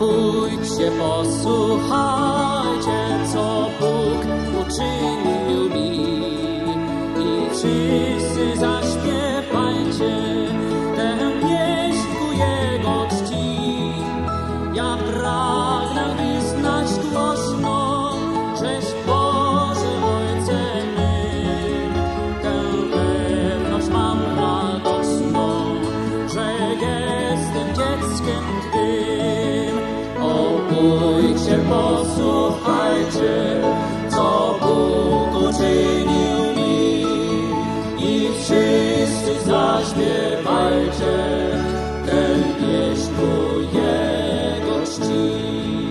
Obudźcie, posłuchajcie, co Bóg uczynił mi. I wszyscy zaśpiewajcie Obójcie, posłuchajcie, co Bóg uczynił mi. I wszyscy zaśpiewajcie tę pieśń Jego czci.